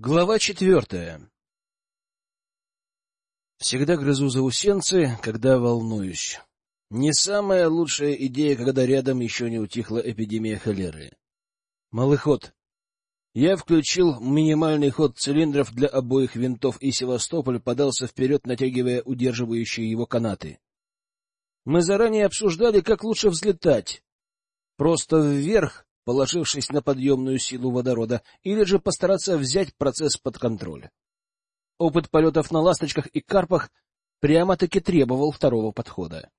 Глава четвертая. Всегда грызу заусенцы, когда волнуюсь. Не самая лучшая идея, когда рядом еще не утихла эпидемия холеры. Малый ход. Я включил минимальный ход цилиндров для обоих винтов, и Севастополь подался вперед, натягивая удерживающие его канаты. Мы заранее обсуждали, как лучше взлетать. Просто вверх положившись на подъемную силу водорода, или же постараться взять процесс под контроль. Опыт полетов на ласточках и карпах прямо-таки требовал второго подхода.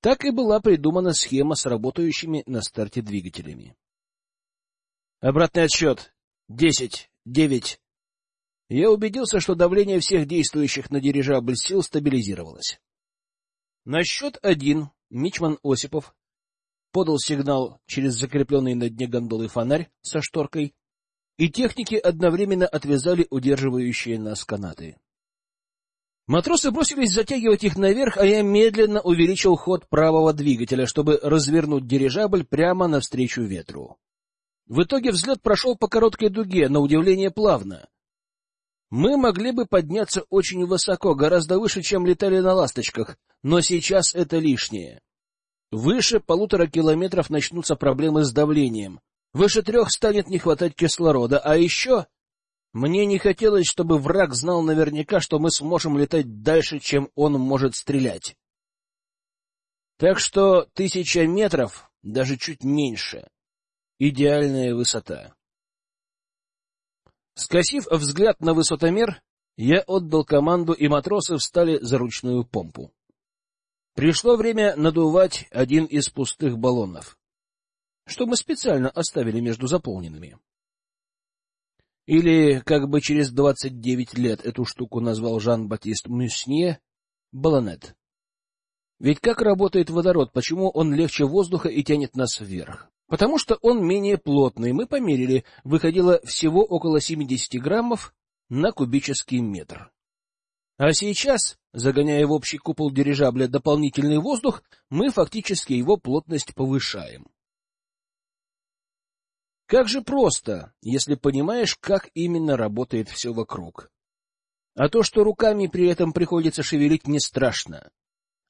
Так и была придумана схема с работающими на старте двигателями. Обратный отсчет. Десять. Девять. Я убедился, что давление всех действующих на дирижабль сил стабилизировалось. На счет один Мичман Осипов подал сигнал через закрепленный на дне гондолы фонарь со шторкой, и техники одновременно отвязали удерживающие нас канаты. Матросы бросились затягивать их наверх, а я медленно увеличил ход правого двигателя, чтобы развернуть дирижабль прямо навстречу ветру. В итоге взлет прошел по короткой дуге, на удивление плавно. Мы могли бы подняться очень высоко, гораздо выше, чем летали на ласточках, но сейчас это лишнее. Выше полутора километров начнутся проблемы с давлением. Выше трех станет не хватать кислорода. А еще мне не хотелось, чтобы враг знал наверняка, что мы сможем летать дальше, чем он может стрелять. Так что тысяча метров, даже чуть меньше. Идеальная высота. Скосив взгляд на высотомер, я отдал команду, и матросы встали за ручную помпу. Пришло время надувать один из пустых баллонов, что мы специально оставили между заполненными. Или, как бы через двадцать девять лет эту штуку назвал Жан-Батист Мюснье, баллонет. Ведь как работает водород, почему он легче воздуха и тянет нас вверх? Потому что он менее плотный, мы померили, выходило всего около 70 граммов на кубический метр. А сейчас, загоняя в общий купол дирижабля дополнительный воздух, мы фактически его плотность повышаем. Как же просто, если понимаешь, как именно работает все вокруг. А то, что руками при этом приходится шевелить, не страшно.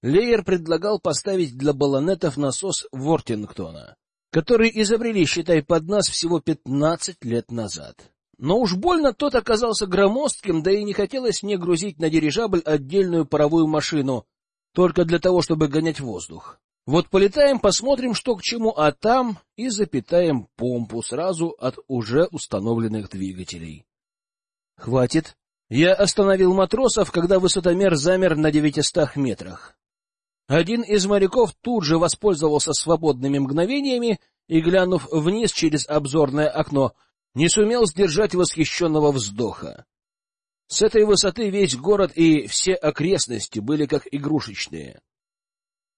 Лейер предлагал поставить для баллонетов насос Вортингтона, который изобрели, считай, под нас всего пятнадцать лет назад. Но уж больно тот оказался громоздким, да и не хотелось мне грузить на дирижабль отдельную паровую машину, только для того, чтобы гонять воздух. Вот полетаем, посмотрим, что к чему, а там и запитаем помпу сразу от уже установленных двигателей. Хватит. Я остановил матросов, когда высотомер замер на девятистах метрах. Один из моряков тут же воспользовался свободными мгновениями и, глянув вниз через обзорное окно, не сумел сдержать восхищенного вздоха. С этой высоты весь город и все окрестности были как игрушечные.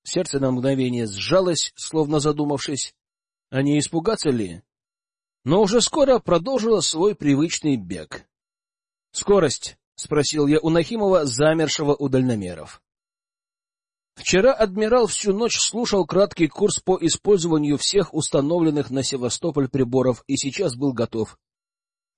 Сердце на мгновение сжалось, словно задумавшись, а не испугаться ли? Но уже скоро продолжило свой привычный бег. — Скорость? — спросил я у Нахимова, замершего у дальномеров. Вчера адмирал всю ночь слушал краткий курс по использованию всех установленных на Севастополь приборов и сейчас был готов.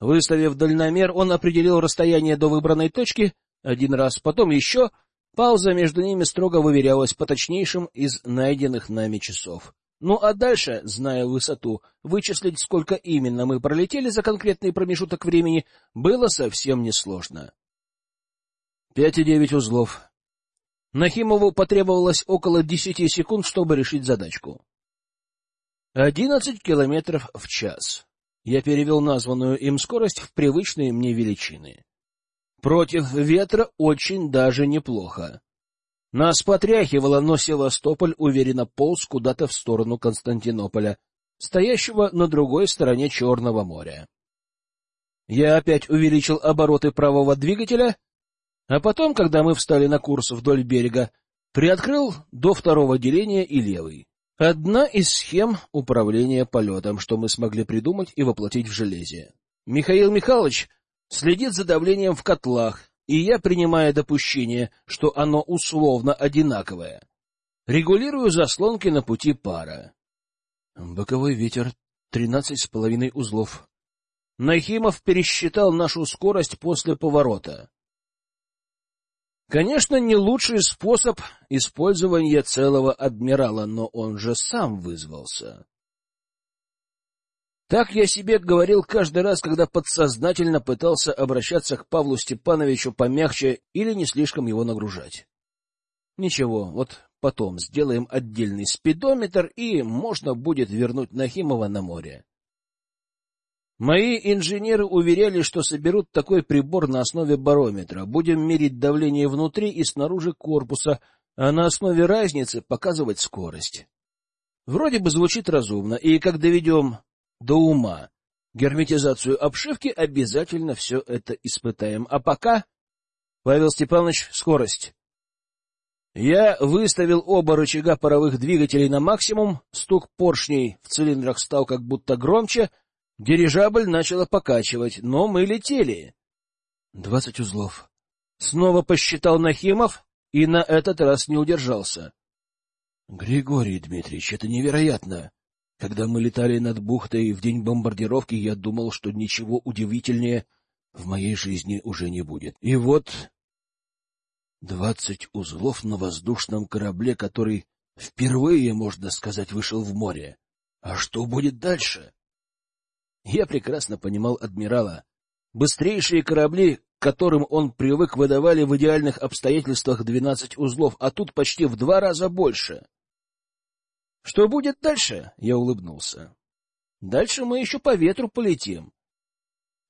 Выставив дальномер, он определил расстояние до выбранной точки один раз, потом еще. Пауза между ними строго выверялась по точнейшим из найденных нами часов. Ну а дальше, зная высоту, вычислить, сколько именно мы пролетели за конкретный промежуток времени, было совсем несложно. Пять и девять узлов, Нахимову потребовалось около десяти секунд, чтобы решить задачку. Одиннадцать километров в час. Я перевел названную им скорость в привычные мне величины. Против ветра очень даже неплохо. Нас потряхивало, но Севастополь уверенно полз куда-то в сторону Константинополя, стоящего на другой стороне Черного моря. Я опять увеличил обороты правого двигателя — а потом, когда мы встали на курс вдоль берега, приоткрыл до второго деления и левый. Одна из схем управления полетом, что мы смогли придумать и воплотить в железе. Михаил Михайлович следит за давлением в котлах, и я, принимая допущение, что оно условно одинаковое, регулирую заслонки на пути пара. Боковой ветер — тринадцать с половиной узлов. Нахимов пересчитал нашу скорость после поворота. Конечно, не лучший способ использования целого адмирала, но он же сам вызвался. Так я себе говорил каждый раз, когда подсознательно пытался обращаться к Павлу Степановичу помягче или не слишком его нагружать. Ничего, вот потом сделаем отдельный спидометр, и можно будет вернуть Нахимова на море. Мои инженеры уверяли, что соберут такой прибор на основе барометра. Будем мерить давление внутри и снаружи корпуса, а на основе разницы показывать скорость. Вроде бы звучит разумно, и как доведем до ума герметизацию обшивки, обязательно все это испытаем. А пока, Павел Степанович, скорость. Я выставил оба рычага паровых двигателей на максимум, стук поршней в цилиндрах стал как будто громче — Дирижабль начала покачивать, но мы летели. Двадцать узлов. Снова посчитал Нахимов и на этот раз не удержался. — Григорий Дмитриевич, это невероятно. Когда мы летали над бухтой в день бомбардировки, я думал, что ничего удивительнее в моей жизни уже не будет. И вот двадцать узлов на воздушном корабле, который впервые, можно сказать, вышел в море. А что будет дальше? Я прекрасно понимал адмирала. Быстрейшие корабли, к которым он привык, выдавали в идеальных обстоятельствах двенадцать узлов, а тут почти в два раза больше. Что будет дальше? Я улыбнулся. Дальше мы еще по ветру полетим.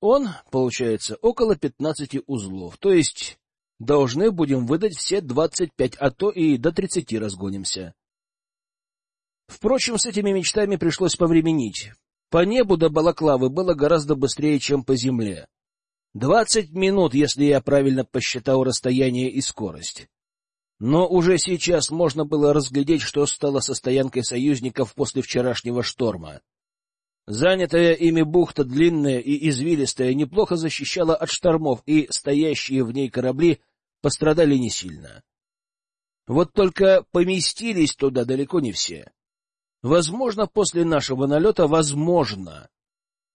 Он, получается, около пятнадцати узлов, то есть должны будем выдать все двадцать пять, а то и до тридцати разгонимся. Впрочем, с этими мечтами пришлось повременить. По небу до Балаклавы было гораздо быстрее, чем по земле. Двадцать минут, если я правильно посчитал расстояние и скорость. Но уже сейчас можно было разглядеть, что стало со стоянкой союзников после вчерашнего шторма. Занятая ими бухта, длинная и извилистая, неплохо защищала от штормов, и стоящие в ней корабли пострадали не сильно. Вот только поместились туда далеко не все. Возможно, после нашего налета, возможно,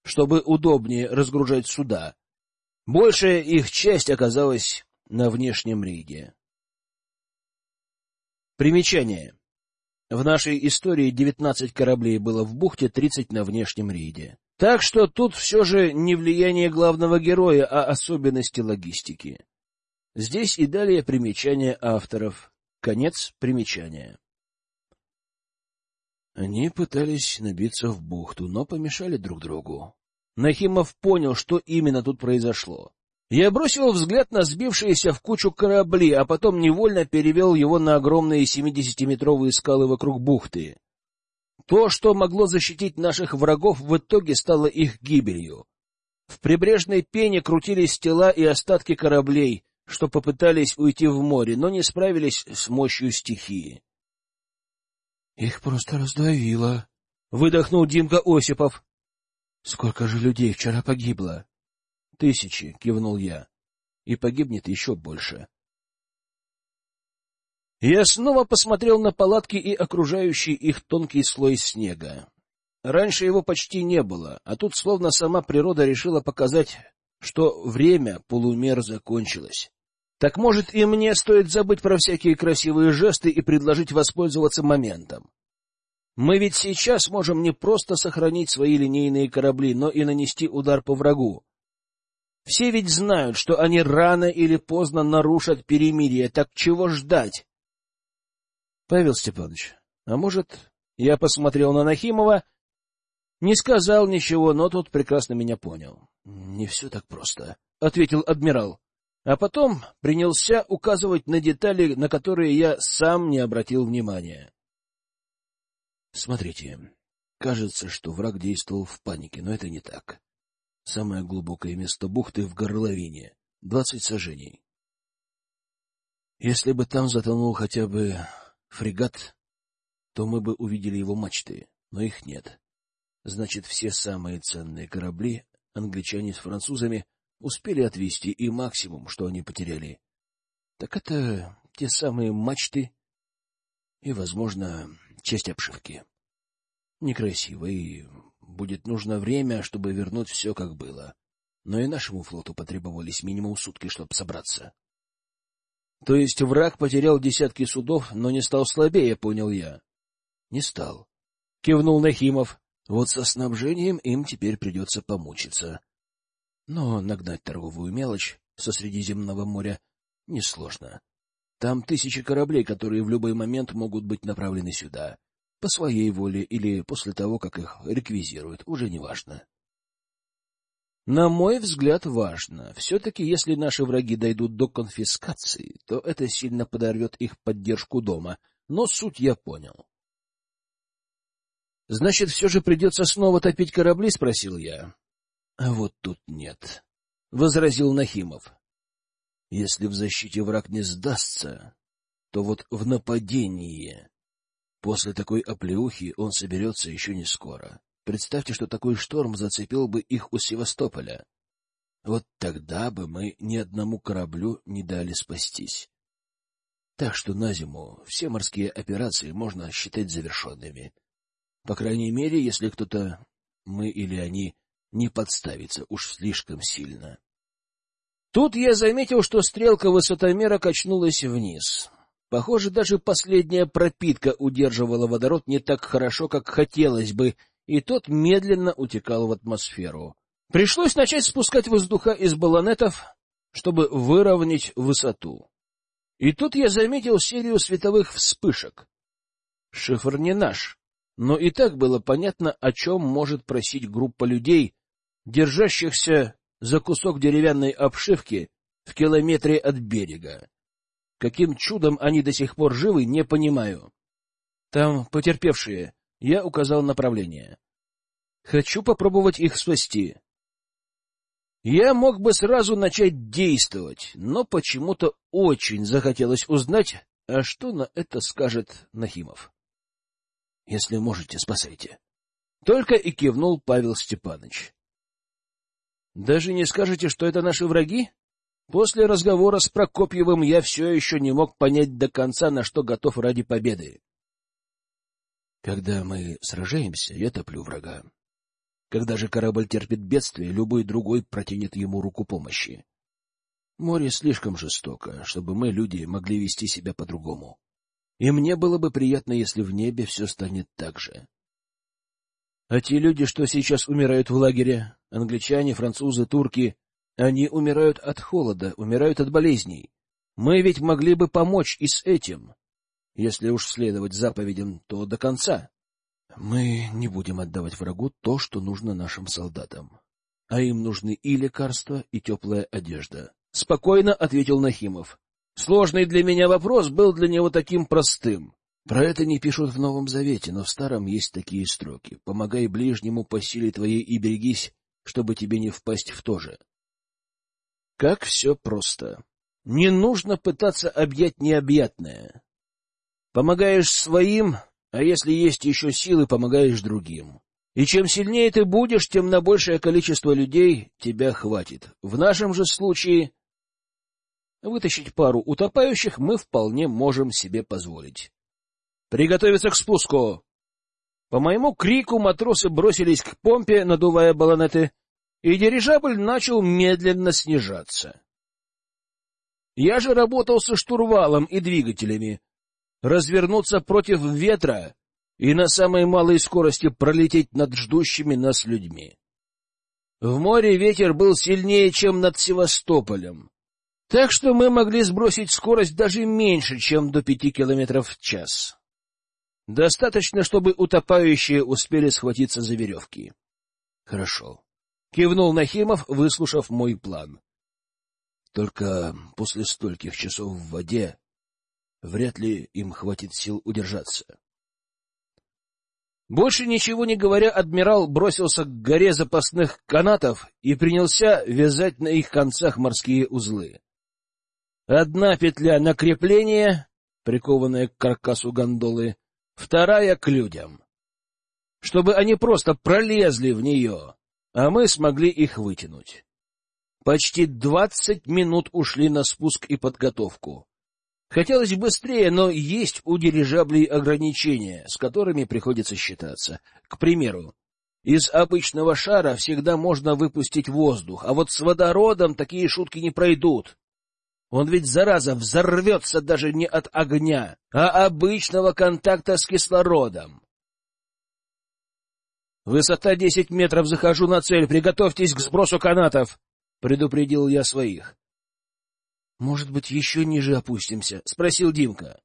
чтобы удобнее разгружать суда. Большая их часть оказалась на внешнем рейде. Примечание. В нашей истории 19 кораблей было в бухте, 30 на внешнем рейде. Так что тут все же не влияние главного героя, а особенности логистики. Здесь и далее примечание авторов. Конец примечания. Они пытались набиться в бухту, но помешали друг другу. Нахимов понял, что именно тут произошло. Я бросил взгляд на сбившиеся в кучу корабли, а потом невольно перевел его на огромные семидесятиметровые скалы вокруг бухты. То, что могло защитить наших врагов, в итоге стало их гибелью. В прибрежной пене крутились тела и остатки кораблей, что попытались уйти в море, но не справились с мощью стихии. Их просто раздавило, — выдохнул Димка Осипов. — Сколько же людей вчера погибло? — Тысячи, — кивнул я. — И погибнет еще больше. Я снова посмотрел на палатки и окружающий их тонкий слой снега. Раньше его почти не было, а тут словно сама природа решила показать, что время полумер закончилось. Так может и мне стоит забыть про всякие красивые жесты и предложить воспользоваться моментом. Мы ведь сейчас можем не просто сохранить свои линейные корабли, но и нанести удар по врагу. Все ведь знают, что они рано или поздно нарушат перемирие, так чего ждать? Павел Степанович, а может, я посмотрел на Нахимова, не сказал ничего, но тот прекрасно меня понял. — Не все так просто, — ответил адмирал а потом принялся указывать на детали, на которые я сам не обратил внимания. Смотрите, кажется, что враг действовал в панике, но это не так. Самое глубокое место бухты в горловине — двадцать сажений. Если бы там затонул хотя бы фрегат, то мы бы увидели его мачты, но их нет. Значит, все самые ценные корабли, англичане с французами, успели отвезти, и максимум, что они потеряли, так это те самые мачты и, возможно, часть обшивки. Некрасиво и будет нужно время, чтобы вернуть все, как было. Но и нашему флоту потребовались минимум сутки, чтобы собраться. То есть враг потерял десятки судов, но не стал слабее, понял я. Не стал. Кивнул Нахимов. Вот со снабжением им теперь придется помучиться. Но нагнать торговую мелочь со Средиземного моря несложно. Там тысячи кораблей, которые в любой момент могут быть направлены сюда. По своей воле или после того, как их реквизируют, уже не важно. На мой взгляд, важно. Все-таки, если наши враги дойдут до конфискации, то это сильно подорвет их поддержку дома. Но суть я понял. — Значит, все же придется снова топить корабли? — спросил я. — А вот тут нет, — возразил Нахимов. — Если в защите враг не сдастся, то вот в нападении... После такой оплеухи он соберется еще не скоро. Представьте, что такой шторм зацепил бы их у Севастополя. Вот тогда бы мы ни одному кораблю не дали спастись. Так что на зиму все морские операции можно считать завершенными. По крайней мере, если кто-то, мы или они, не подставится уж слишком сильно. Тут я заметил, что стрелка высотомера качнулась вниз. Похоже, даже последняя пропитка удерживала водород не так хорошо, как хотелось бы, и тот медленно утекал в атмосферу. Пришлось начать спускать воздуха из баллонетов, чтобы выровнять высоту. И тут я заметил серию световых вспышек. Шифр не наш, но и так было понятно, о чем может просить группа людей, держащихся за кусок деревянной обшивки в километре от берега. Каким чудом они до сих пор живы, не понимаю. Там потерпевшие. Я указал направление. Хочу попробовать их спасти. Я мог бы сразу начать действовать, но почему-то очень захотелось узнать, а что на это скажет Нахимов. — Если можете, спасайте. Только и кивнул Павел Степанович. — Даже не скажете, что это наши враги? После разговора с Прокопьевым я все еще не мог понять до конца, на что готов ради победы. Когда мы сражаемся, я топлю врага. Когда же корабль терпит бедствие, любой другой протянет ему руку помощи. Море слишком жестоко, чтобы мы, люди, могли вести себя по-другому. И мне было бы приятно, если в небе все станет так же. А те люди, что сейчас умирают в лагере, англичане, французы, турки, они умирают от холода, умирают от болезней. Мы ведь могли бы помочь и с этим. Если уж следовать заповедям, то до конца. Мы не будем отдавать врагу то, что нужно нашим солдатам. А им нужны и лекарства, и теплая одежда. Спокойно ответил Нахимов. Сложный для меня вопрос был для него таким простым. Про это не пишут в Новом Завете, но в Старом есть такие строки. «Помогай ближнему по силе твоей и берегись, чтобы тебе не впасть в то же». Как все просто. Не нужно пытаться объять необъятное. Помогаешь своим, а если есть еще силы, помогаешь другим. И чем сильнее ты будешь, тем на большее количество людей тебя хватит. В нашем же случае вытащить пару утопающих мы вполне можем себе позволить. Приготовиться к спуску! По моему крику матросы бросились к помпе, надувая баллонеты — и дирижабль начал медленно снижаться. Я же работал со штурвалом и двигателями. Развернуться против ветра и на самой малой скорости пролететь над ждущими нас людьми. В море ветер был сильнее, чем над Севастополем, так что мы могли сбросить скорость даже меньше, чем до пяти километров в час. Достаточно, чтобы утопающие успели схватиться за веревки. Хорошо. — кивнул Нахимов, выслушав мой план. Только после стольких часов в воде вряд ли им хватит сил удержаться. Больше ничего не говоря, адмирал бросился к горе запасных канатов и принялся вязать на их концах морские узлы. Одна петля на крепление, прикованная к каркасу гондолы, вторая — к людям. Чтобы они просто пролезли в нее, а мы смогли их вытянуть. Почти двадцать минут ушли на спуск и подготовку. Хотелось быстрее, но есть у дирижаблей ограничения, с которыми приходится считаться. К примеру, Из обычного шара всегда можно выпустить воздух, а вот с водородом такие шутки не пройдут. Он ведь, зараза, взорвется даже не от огня, а обычного контакта с кислородом. «Высота десять метров, захожу на цель, приготовьтесь к сбросу канатов!» — предупредил я своих. «Может быть, еще ниже опустимся?» — спросил Димка.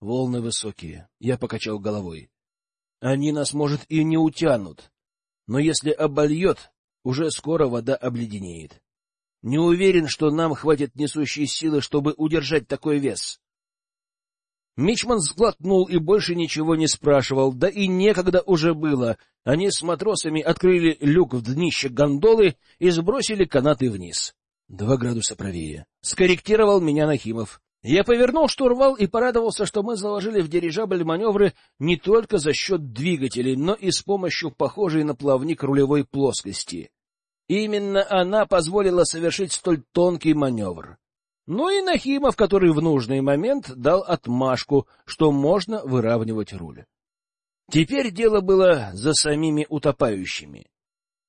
«Волны высокие», — я покачал головой. «Они нас, может, и не утянут, но если обольет, уже скоро вода обледенеет. Не уверен, что нам хватит несущей силы, чтобы удержать такой вес». Мичман сглотнул и больше ничего не спрашивал, да и некогда уже было. Они с матросами открыли люк в днище гондолы и сбросили канаты вниз. Два градуса правее. Скорректировал меня Нахимов. Я повернул штурвал и порадовался, что мы заложили в дирижабль маневры не только за счет двигателей, но и с помощью похожей на плавник рулевой плоскости. Именно она позволила совершить столь тонкий маневр. Ну и Нахимов, который в нужный момент дал отмашку, что можно выравнивать руль. Теперь дело было за самими утопающими.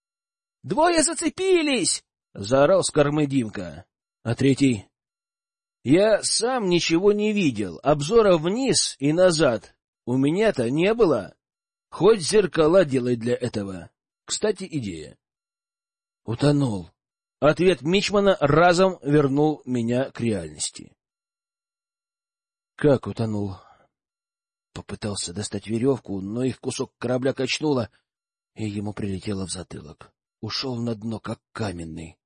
— Двое зацепились! — заорал с кормы Димка. А третий... Я сам ничего не видел, обзора вниз и назад у меня-то не было. Хоть зеркала делай для этого. Кстати, идея. Утонул. Ответ Мичмана разом вернул меня к реальности. Как утонул? Попытался достать веревку, но их кусок корабля качнуло, и ему прилетело в затылок. Ушел на дно, как каменный.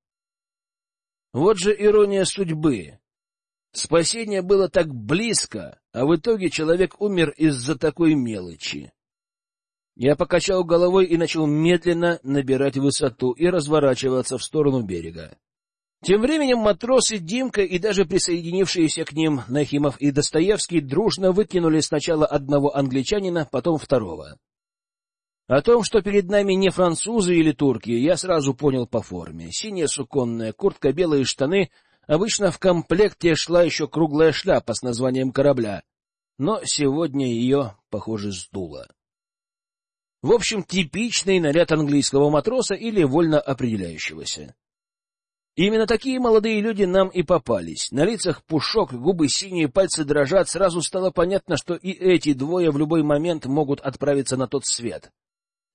Вот же ирония судьбы. Спасение было так близко, а в итоге человек умер из-за такой мелочи. Я покачал головой и начал медленно набирать высоту и разворачиваться в сторону берега. Тем временем матросы Димка и даже присоединившиеся к ним Нахимов и Достоевский дружно выкинули сначала одного англичанина, потом второго. О том, что перед нами не французы или турки, я сразу понял по форме. Синяя суконная куртка, белые штаны. Обычно в комплекте шла еще круглая шляпа с названием корабля, но сегодня ее, похоже, сдуло. В общем, типичный наряд английского матроса или вольно определяющегося. Именно такие молодые люди нам и попались. На лицах пушок, губы синие, пальцы дрожат. Сразу стало понятно, что и эти двое в любой момент могут отправиться на тот свет.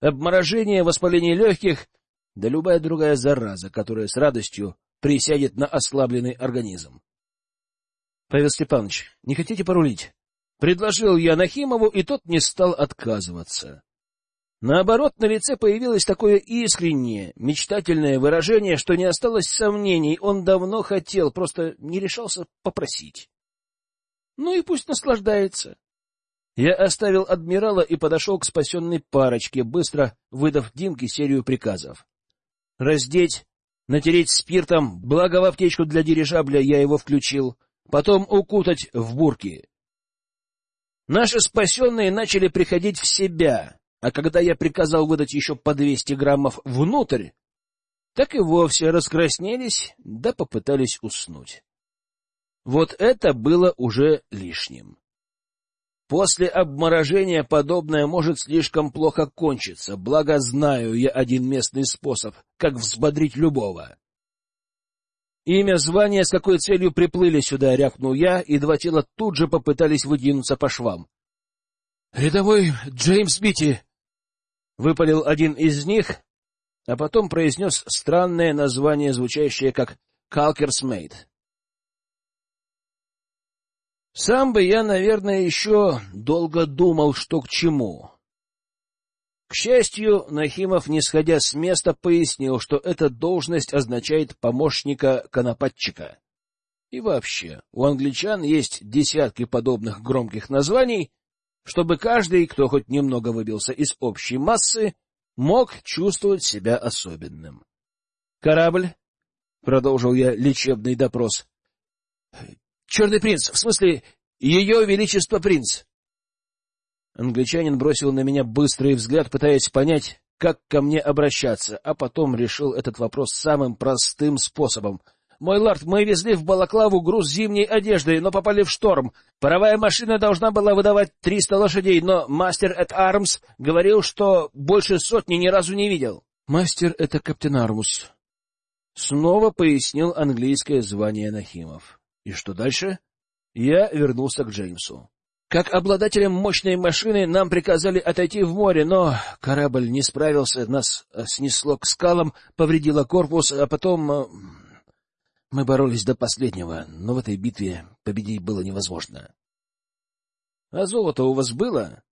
Обморожение, воспаление легких, да любая другая зараза, которая с радостью присядет на ослабленный организм. — Павел Степанович, не хотите порулить? Предложил я Нахимову, и тот не стал отказываться. Наоборот, на лице появилось такое искреннее, мечтательное выражение, что не осталось сомнений, он давно хотел, просто не решался попросить. Ну и пусть наслаждается. Я оставил адмирала и подошел к спасенной парочке, быстро выдав Димке серию приказов. Раздеть, натереть спиртом, благо в аптечку для дирижабля я его включил, потом укутать в бурки. Наши спасенные начали приходить в себя, а когда я приказал выдать еще по двести граммов внутрь, так и вовсе раскраснелись, да попытались уснуть. Вот это было уже лишним. После обморожения подобное может слишком плохо кончиться, благо знаю я один местный способ, как взбодрить любого. Имя, звание, с какой целью приплыли сюда, рявкнул я, и два тела тут же попытались вытянуться по швам. — Рядовой Джеймс Битти, Выпалил один из них, а потом произнес странное название, звучащее как «Caulker's mate». Сам бы я, наверное, еще долго думал, что к чему. К счастью, Нахимов, не сходя с места, пояснил, что эта должность означает помощника конопатчика. И вообще, у англичан есть десятки подобных громких названий, чтобы каждый, кто хоть немного выбился из общей массы, мог чувствовать себя особенным. «Корабль?» — продолжил я лечебный допрос. «Черный принц, в смысле, ее величество принц!» Англичанин бросил на меня быстрый взгляд, пытаясь понять, как ко мне обращаться, а потом решил этот вопрос самым простым способом. Мой лорд, мы везли в Балаклаву груз зимней одежды, но попали в шторм. Паровая машина должна была выдавать триста лошадей, но мастер эт Армс говорил, что больше сотни ни разу не видел. Мастер — это капитан Армус. Снова пояснил английское звание Нахимов. И что дальше? Я вернулся к Джеймсу. Как обладателям мощной машины нам приказали отойти в море, но корабль не справился, нас снесло к скалам, повредило корпус, а потом... Мы боролись до последнего, но в этой битве победить было невозможно. — А золото у вас было?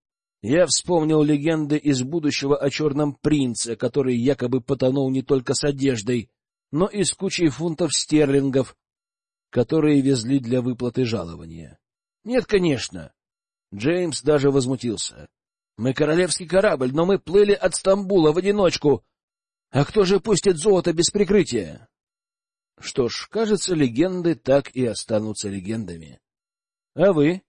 Я вспомнил легенды из будущего о черном принце, который якобы потонул не только с одеждой, но и с кучей фунтов стерлингов, которые везли для выплаты жалования. Нет, конечно. Джеймс даже возмутился. Мы королевский корабль, но мы плыли от Стамбула в одиночку. А кто же пустит золото без прикрытия? Что ж, кажется, легенды так и останутся легендами. А вы?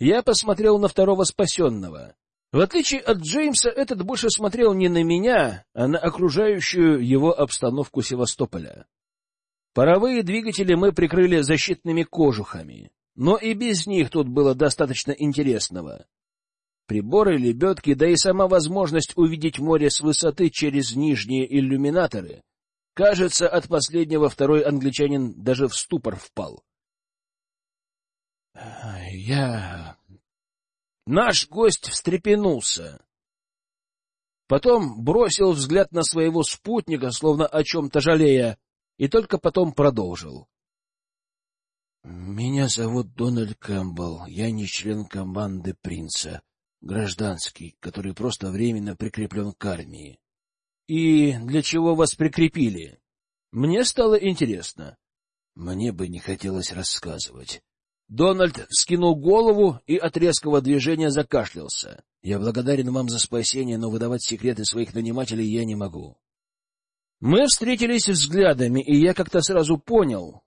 Я посмотрел на второго спасенного. В отличие от Джеймса, этот больше смотрел не на меня, а на окружающую его обстановку Севастополя. Паровые двигатели мы прикрыли защитными кожухами, но и без них тут было достаточно интересного. Приборы, лебедки, да и сама возможность увидеть море с высоты через нижние иллюминаторы. Кажется, от последнего второй англичанин даже в ступор впал. — Я Наш гость встрепенулся. Потом бросил взгляд на своего спутника, словно о чем-то жалея, и только потом продолжил. — Меня зовут Дональд Кэмпбелл. Я не член команды принца, гражданский, который просто временно прикреплен к армии. — И для чего вас прикрепили? Мне стало интересно. Мне бы не хотелось рассказывать. Дональд скинул голову и от резкого движения закашлялся. — Я благодарен вам за спасение, но выдавать секреты своих нанимателей я не могу. Мы встретились взглядами, и я как-то сразу понял,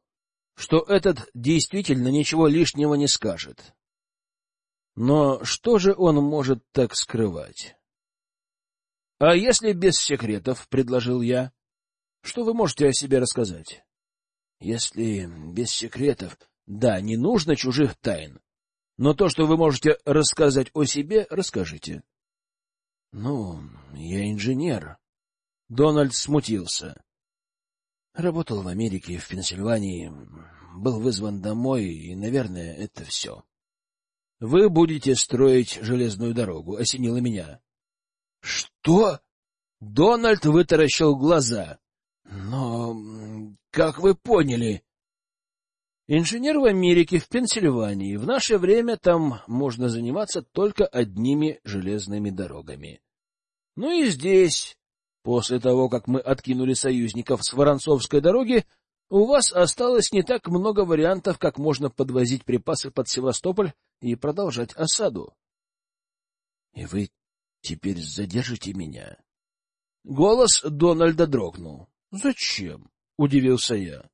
что этот действительно ничего лишнего не скажет. Но что же он может так скрывать? — А если без секретов, — предложил я, — что вы можете о себе рассказать? — Если без секретов... Да, не нужно чужих тайн. Но то, что вы можете рассказать о себе, расскажите. — Ну, я инженер. Дональд смутился. Работал в Америке, в Пенсильвании, был вызван домой, и, наверное, это все. — Вы будете строить железную дорогу, — осенило меня. — Что? Дональд вытаращил глаза. — Но как вы поняли? Инженер в Америке, в Пенсильвании. В наше время там можно заниматься только одними железными дорогами. Ну и здесь, после того, как мы откинули союзников с Воронцовской дороги, у вас осталось не так много вариантов, как можно подвозить припасы под Севастополь и продолжать осаду. — И вы теперь задержите меня? Голос Дональда дрогнул. — Зачем? — удивился я.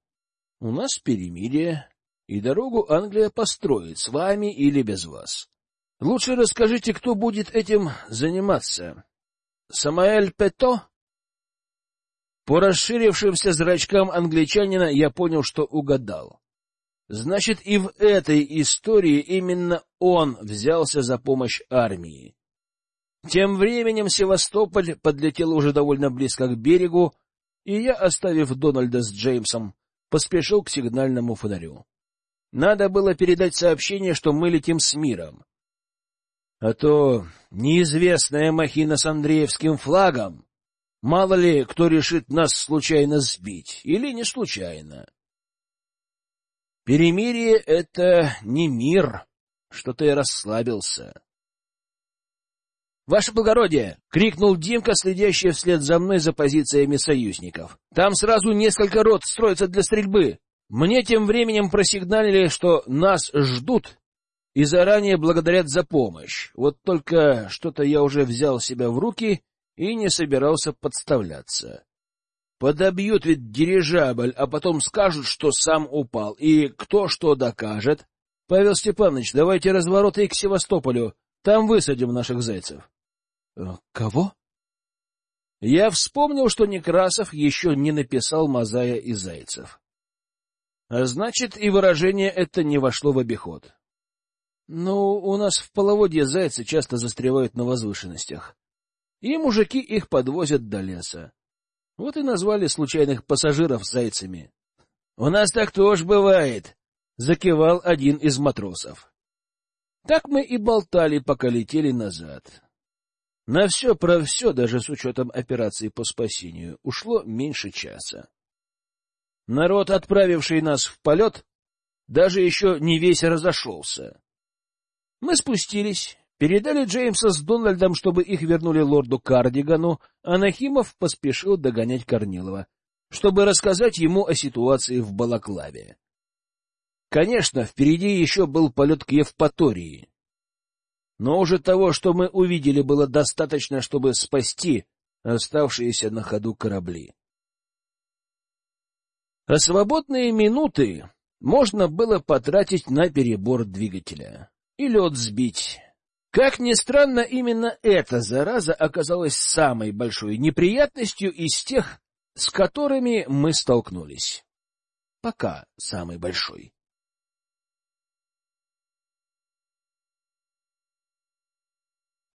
У нас перемирие, и дорогу Англия построит с вами или без вас. Лучше расскажите, кто будет этим заниматься. Самаэль Пето? По расширившимся зрачкам англичанина я понял, что угадал. Значит, и в этой истории именно он взялся за помощь армии. Тем временем Севастополь подлетел уже довольно близко к берегу, и я, оставив Дональда с Джеймсом, поспешил к сигнальному фонарю. Надо было передать сообщение, что мы летим с миром. А то неизвестная махина с Андреевским флагом, мало ли кто решит нас случайно сбить, или не случайно. Перемирие — это не мир, что-то я расслабился. «Ваше благородие!» — крикнул Димка, следящий вслед за мной за позициями союзников. «Там сразу несколько рот строятся для стрельбы. Мне тем временем просигналили, что нас ждут и заранее благодарят за помощь. Вот только что-то я уже взял себя в руки и не собирался подставляться. Подобьют ведь дирижабль, а потом скажут, что сам упал. И кто что докажет? Павел Степанович, давайте развороты к Севастополю. Там высадим наших зайцев. Э, — Кого? Я вспомнил, что Некрасов еще не написал Мазая и Зайцев. А значит, и выражение это не вошло в обиход. Ну, у нас в половодье зайцы часто застревают на возвышенностях. И мужики их подвозят до леса. Вот и назвали случайных пассажиров зайцами. — У нас так тоже бывает, — закивал один из матросов. Так мы и болтали, пока летели назад. На все про все, даже с учетом операции по спасению, ушло меньше часа. Народ, отправивший нас в полет, даже еще не весь разошелся. Мы спустились, передали Джеймса с Дональдом, чтобы их вернули лорду Кардигану, а Нахимов поспешил догонять Корнилова, чтобы рассказать ему о ситуации в Балаклаве. Конечно, впереди еще был полет к Евпатории. Но уже того, что мы увидели, было достаточно, чтобы спасти оставшиеся на ходу корабли. А свободные минуты можно было потратить на перебор двигателя и лед сбить. Как ни странно, именно эта зараза оказалась самой большой неприятностью из тех, с которыми мы столкнулись. Пока самой большой.